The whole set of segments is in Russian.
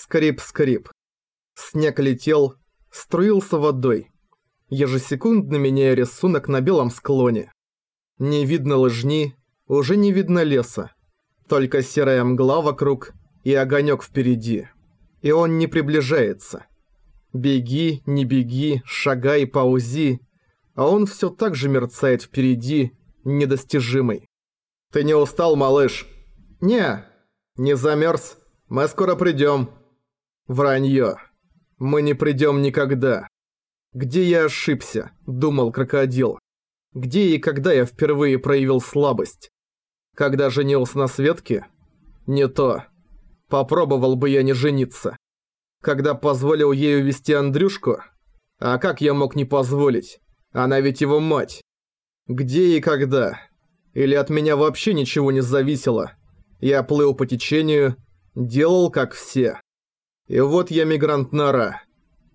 Скрип-скрип. Снег летел, струился водой, ежесекундно меняя рисунок на белом склоне. Не видно лыжни, уже не видно леса. Только серая мгла вокруг и огонек впереди. И он не приближается. Беги, не беги, шагай, паузи, а он все так же мерцает впереди, недостижимый. «Ты не устал, малыш?» «Не, не замерз. Мы скоро придем. Вранье. Мы не придем никогда. Где я ошибся, думал крокодил. Где и когда я впервые проявил слабость? Когда женился на Светке? Не то. Попробовал бы я не жениться. Когда позволил ей увести Андрюшку? А как я мог не позволить? Она ведь его мать. Где и когда? Или от меня вообще ничего не зависело? Я плыл по течению, делал как все. И вот я мигрант Нара.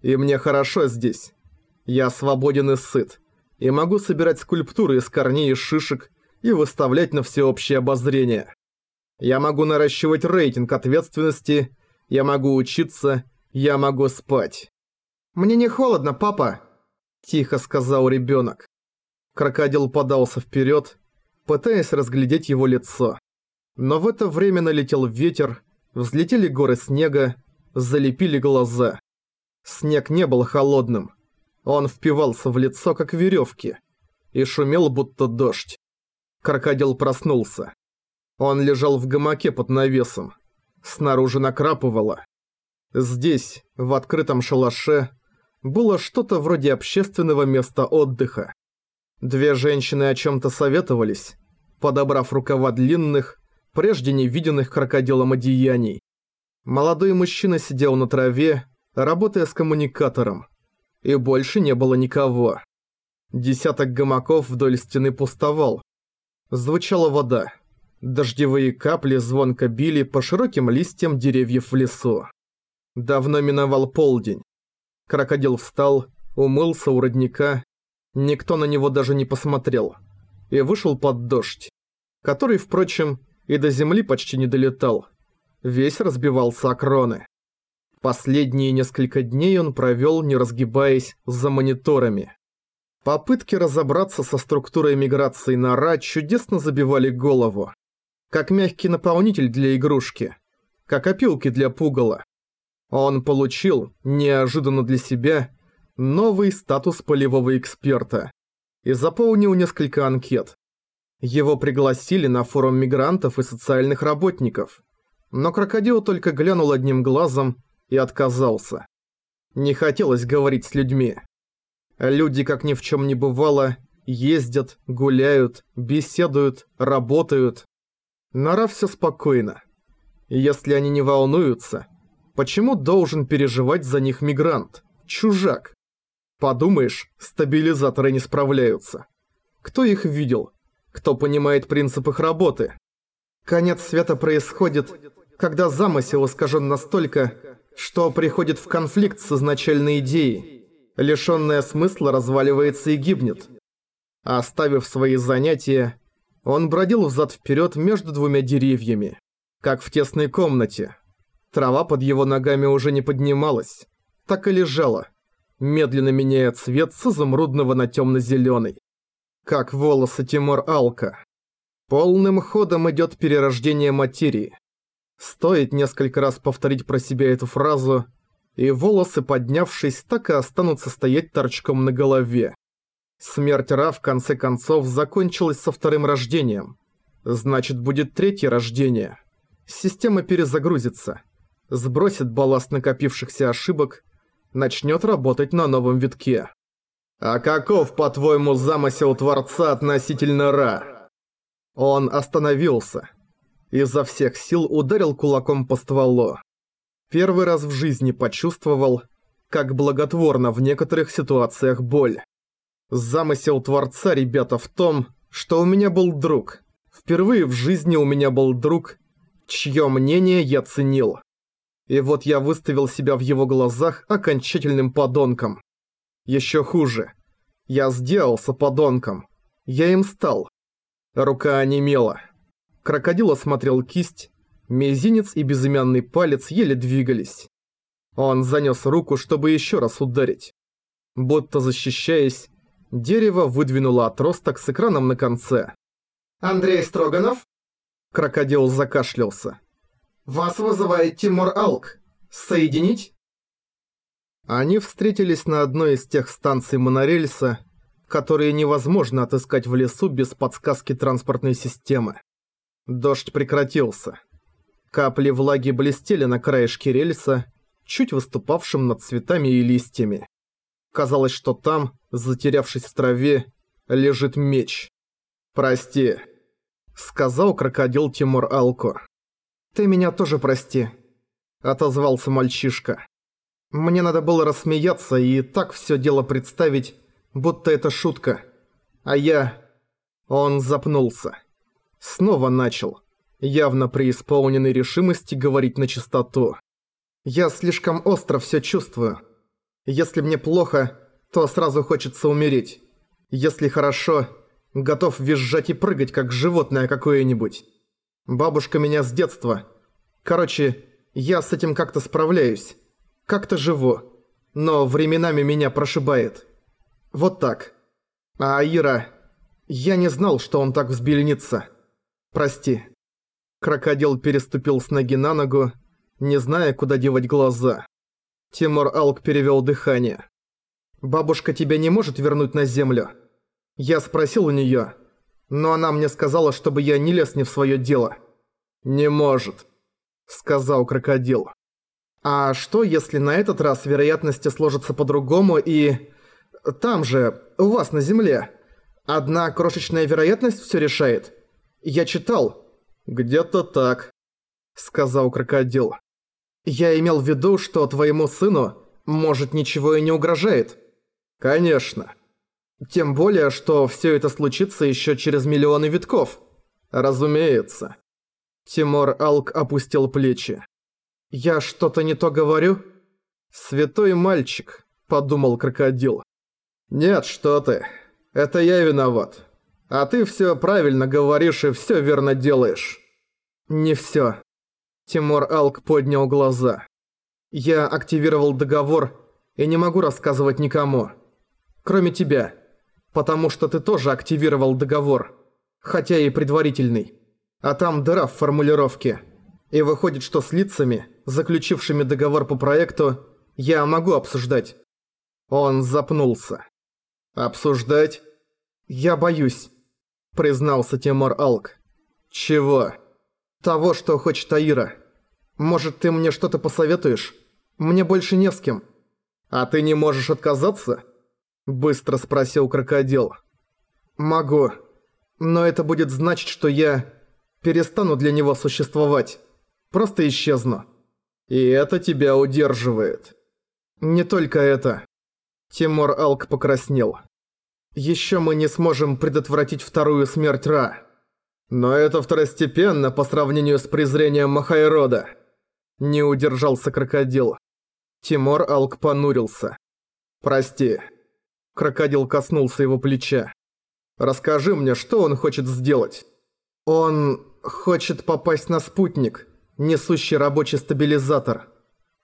И мне хорошо здесь. Я свободен и сыт. И могу собирать скульптуры из корней и шишек и выставлять на всеобщее обозрение. Я могу наращивать рейтинг ответственности, я могу учиться, я могу спать. «Мне не холодно, папа», – тихо сказал ребенок. Крокодил подался вперед, пытаясь разглядеть его лицо. Но в это время налетел ветер, взлетели горы снега, залепили глаза. Снег не был холодным. Он впивался в лицо, как веревки, и шумел, будто дождь. Крокодил проснулся. Он лежал в гамаке под навесом. Снаружи накрапывало. Здесь, в открытом шалаше, было что-то вроде общественного места отдыха. Две женщины о чем-то советовались, подобрав рукава длинных, прежде не виденных крокодилом одеяний. Молодой мужчина сидел на траве, работая с коммуникатором. И больше не было никого. Десяток гамаков вдоль стены пустовал. Звучала вода. Дождевые капли звонко били по широким листьям деревьев в лесу. Давно миновал полдень. Крокодил встал, умылся у родника. Никто на него даже не посмотрел. И вышел под дождь. Который, впрочем, и до земли почти не долетал весь разбивался о кроны. Последние несколько дней он провел, не разгибаясь, за мониторами. Попытки разобраться со структурой миграции нора чудесно забивали голову. Как мягкий наполнитель для игрушки. Как опилки для пугала. Он получил, неожиданно для себя, новый статус полевого эксперта. И заполнил несколько анкет. Его пригласили на форум мигрантов и социальных работников но крокодил только глянул одним глазом и отказался. Не хотелось говорить с людьми. Люди, как ни в чем не бывало, ездят, гуляют, беседуют, работают. Нора все спокойно. Если они не волнуются, почему должен переживать за них мигрант, чужак? Подумаешь, стабилизаторы не справляются. Кто их видел? Кто понимает принцип их работы? Конец света происходит, когда замысел искажен настолько, что приходит в конфликт с изначальной идеей. Лишённая смысла разваливается и гибнет. Оставив свои занятия, он бродил взад-вперед между двумя деревьями, как в тесной комнате. Трава под его ногами уже не поднималась, так и лежала, медленно меняя цвет с изумрудного на тёмно-зелёный. Как волосы Тимур Алка. Полным ходом идет перерождение материи. Стоит несколько раз повторить про себя эту фразу, и волосы, поднявшись, так и останутся стоять торчком на голове. Смерть Ра в конце концов закончилась со вторым рождением. Значит, будет третье рождение. Система перезагрузится, сбросит балласт накопившихся ошибок, начнет работать на новом витке. «А каков, по-твоему, замысел Творца относительно Ра?» Он остановился. Изо всех сил ударил кулаком по стволу. Первый раз в жизни почувствовал, как благотворна в некоторых ситуациях боль. Замысел Творца, ребята, в том, что у меня был друг. Впервые в жизни у меня был друг, чье мнение я ценил. И вот я выставил себя в его глазах окончательным подонком. Еще хуже. Я сделался подонком. Я им стал. Рука онемела. Крокодил осмотрел кисть, Мизинец и безымянный палец еле двигались. Он занёс руку, чтобы ещё раз ударить. Будто защищаясь, дерево выдвинуло отросток с экраном на конце. «Андрей Строганов?» Крокодил закашлялся. «Вас вызывает Тимур Алк. Соединить?» Они встретились на одной из тех станций монорельса, которые невозможно отыскать в лесу без подсказки транспортной системы. Дождь прекратился. Капли влаги блестели на краешке рельса, чуть выступавшим над цветами и листьями. Казалось, что там, затерявшись в траве, лежит меч. «Прости», — сказал крокодил Тимур Алко. «Ты меня тоже прости», — отозвался мальчишка. «Мне надо было рассмеяться и так все дело представить, будто это шутка. А я...» Он запнулся. Снова начал, явно преисполненной решимости говорить на чистоту. «Я слишком остро все чувствую. Если мне плохо, то сразу хочется умереть. Если хорошо, готов визжать и прыгать, как животное какое-нибудь. Бабушка меня с детства. Короче, я с этим как-то справляюсь. Как-то живу. Но временами меня прошибает. Вот так. А Ира... Я не знал, что он так взбеленится. Прости. Крокодил переступил с ноги на ногу, не зная, куда девать глаза. Тимур Алк перевел дыхание. «Бабушка тебя не может вернуть на землю?» Я спросил у неё, но она мне сказала, чтобы я не лез не в своё дело. «Не может», — сказал крокодил. «А что, если на этот раз вероятности сложатся по-другому и... Там же, у вас на Земле, одна крошечная вероятность всё решает? Я читал». «Где-то так», — сказал крокодил. «Я имел в виду, что твоему сыну, может, ничего и не угрожает». «Конечно». «Тем более, что всё это случится ещё через миллионы витков». «Разумеется». Тимур Алк опустил плечи. «Я что-то не то говорю?» «Святой мальчик», — подумал крокодил. «Нет, что ты. Это я виноват. А ты все правильно говоришь и все верно делаешь». «Не все. Тимур Алк поднял глаза. «Я активировал договор и не могу рассказывать никому. Кроме тебя. Потому что ты тоже активировал договор. Хотя и предварительный. А там дыра в формулировке. И выходит, что с лицами, заключившими договор по проекту, я могу обсуждать. Он запнулся. «Обсуждать?» «Я боюсь», — признался Тимур Алк. «Чего?» «Того, что хочет Аира. Может, ты мне что-то посоветуешь? Мне больше не с кем». «А ты не можешь отказаться?» Быстро спросил крокодил. «Могу. Но это будет значить, что я перестану для него существовать». Просто исчезну. И это тебя удерживает. Не только это. Тимур Алк покраснел. Еще мы не сможем предотвратить вторую смерть Ра. Но это второстепенно по сравнению с презрением Махайрода. Не удержался крокодил. Тимур Алк понурился. «Прости». Крокодил коснулся его плеча. «Расскажи мне, что он хочет сделать?» «Он хочет попасть на спутник несущий рабочий стабилизатор.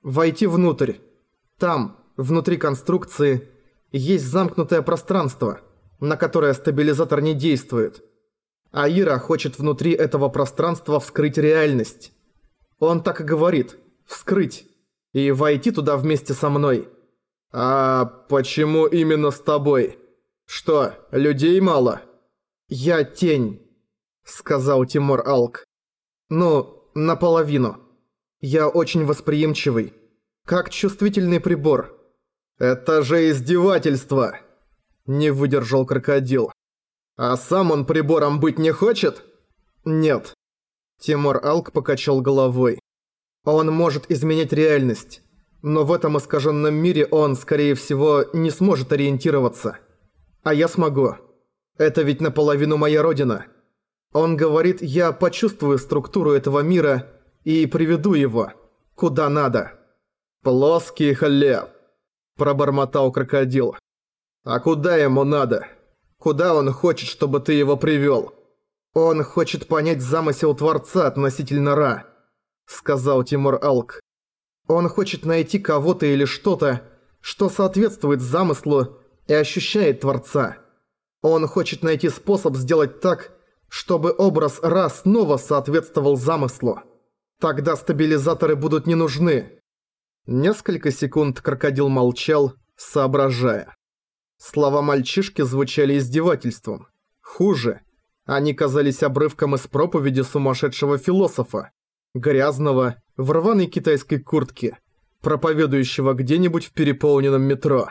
Войти внутрь. Там, внутри конструкции, есть замкнутое пространство, на которое стабилизатор не действует. Аира хочет внутри этого пространства вскрыть реальность. Он так и говорит «вскрыть» и войти туда вместе со мной. «А почему именно с тобой? Что, людей мало?» «Я тень», — сказал Тимур Алк. «Ну, наполовину. Я очень восприимчивый. Как чувствительный прибор. Это же издевательство! Не выдержал крокодил. А сам он прибором быть не хочет? Нет. Тимур Алк покачал головой. Он может изменять реальность. Но в этом искаженном мире он, скорее всего, не сможет ориентироваться. А я смогу. Это ведь наполовину моя родина. Он говорит, я почувствую структуру этого мира и приведу его, куда надо. «Плоский хлеб», – пробормотал крокодил. «А куда ему надо? Куда он хочет, чтобы ты его привел? Он хочет понять замысел Творца относительно Ра. — сказал Тимур Алк. «Он хочет найти кого-то или что-то, что соответствует замыслу и ощущает Творца. Он хочет найти способ сделать так, чтобы образ Ра снова соответствовал замыслу. Тогда стабилизаторы будут не нужны». Несколько секунд крокодил молчал, соображая. Слова мальчишки звучали издевательством. Хуже. Они казались обрывком из проповеди сумасшедшего философа, грязного, в рваной китайской куртке, проповедующего где-нибудь в переполненном метро.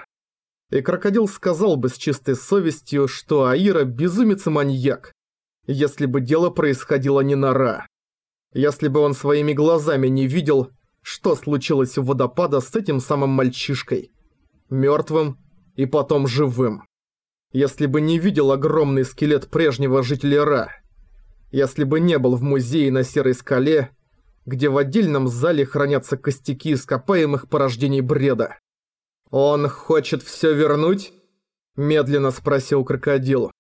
И крокодил сказал бы с чистой совестью, что Аира безумец и маньяк, если бы дело происходило не на Ра. Если бы он своими глазами не видел, что случилось у водопада с этим самым мальчишкой. Мёртвым и потом живым. Если бы не видел огромный скелет прежнего жителя Ра. Если бы не был в музее на Серой скале, где в отдельном зале хранятся костяки ископаемых порождений бреда. «Он хочет всё вернуть?» – медленно спросил крокодил.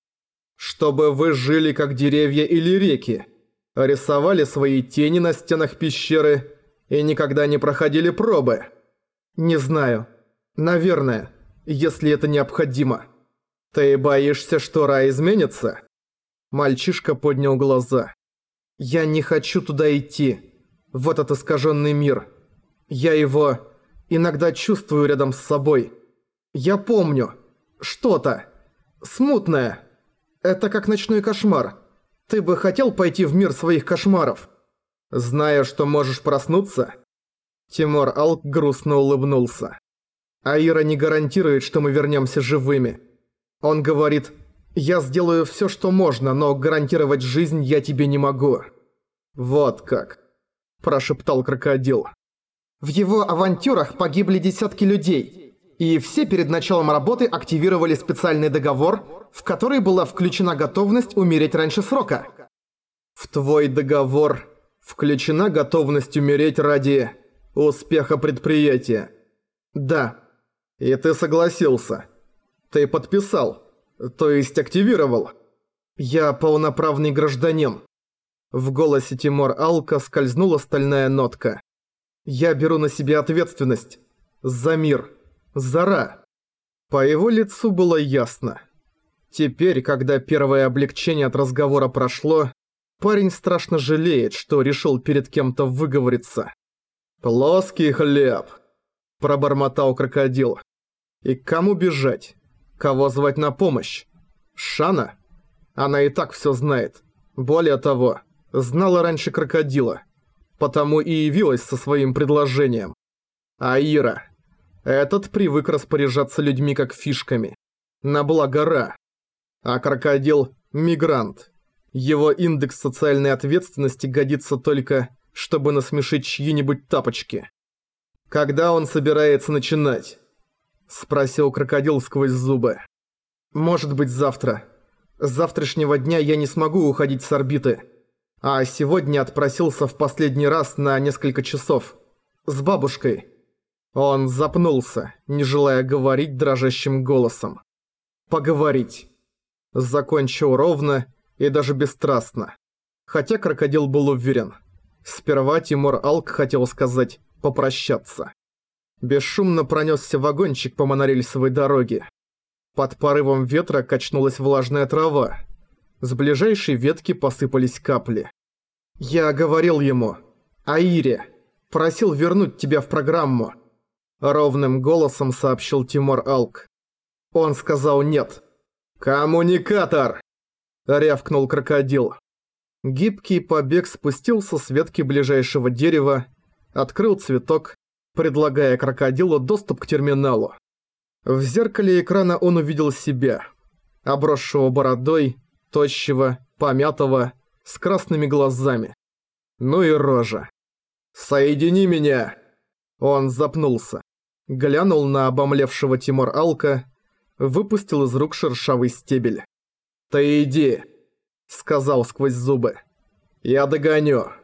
«Чтобы вы жили как деревья или реки, рисовали свои тени на стенах пещеры и никогда не проходили пробы?» «Не знаю. Наверное, если это необходимо». «Ты боишься, что рай изменится?» Мальчишка поднял глаза. «Я не хочу туда идти. В этот искаженный мир. Я его иногда чувствую рядом с собой. Я помню. Что-то. Смутное. Это как ночной кошмар. Ты бы хотел пойти в мир своих кошмаров? Зная, что можешь проснуться?» Тимур Алк грустно улыбнулся. «Аира не гарантирует, что мы вернемся живыми». Он говорит, «Я сделаю все, что можно, но гарантировать жизнь я тебе не могу». «Вот как», – прошептал крокодил. В его авантюрах погибли десятки людей, и все перед началом работы активировали специальный договор, в который была включена готовность умереть раньше срока. В твой договор включена готовность умереть ради успеха предприятия. Да. И ты согласился. Ты подписал. То есть активировал. Я полноправный гражданин. В голосе Тимур Алка скользнула стальная нотка. Я беру на себя ответственность. За мир. За Ра. По его лицу было ясно. Теперь, когда первое облегчение от разговора прошло, парень страшно жалеет, что решил перед кем-то выговориться. «Плоский хлеб», – пробормотал крокодил. «И кому бежать? Кого звать на помощь? Шана? Она и так все знает. Более того, знала раньше крокодила. Потому и явилась со своим предложением. Аира. Этот привык распоряжаться людьми как фишками. На благо Ра. А крокодил – мигрант. Его индекс социальной ответственности годится только, чтобы насмешить чьи-нибудь тапочки. Когда он собирается начинать? Спросил крокодил сквозь зубы. Может быть завтра. С завтрашнего дня я не смогу уходить с орбиты. А сегодня отпросился в последний раз на несколько часов. С бабушкой. Он запнулся, не желая говорить дрожащим голосом. Поговорить. Закончил ровно и даже бесстрастно. Хотя крокодил был уверен. Сперва Тимур Алк хотел сказать «попрощаться». Бесшумно пронесся вагончик по монорельсовой дороге. Под порывом ветра качнулась влажная трава. С ближайшей ветки посыпались капли. «Я говорил ему. Аире. Просил вернуть тебя в программу». Ровным голосом сообщил Тимур Алк. Он сказал «нет». «Коммуникатор!» Рявкнул крокодил. Гибкий побег спустился с ветки ближайшего дерева, открыл цветок предлагая крокодилу доступ к терминалу. В зеркале экрана он увидел себя, обросшего бородой, тощего, помятого, с красными глазами. Ну и рожа. «Соедини меня!» Он запнулся, глянул на обомлевшего Тимур Алка, выпустил из рук шершавый стебель. «Ты иди!» — сказал сквозь зубы. «Я догоню!»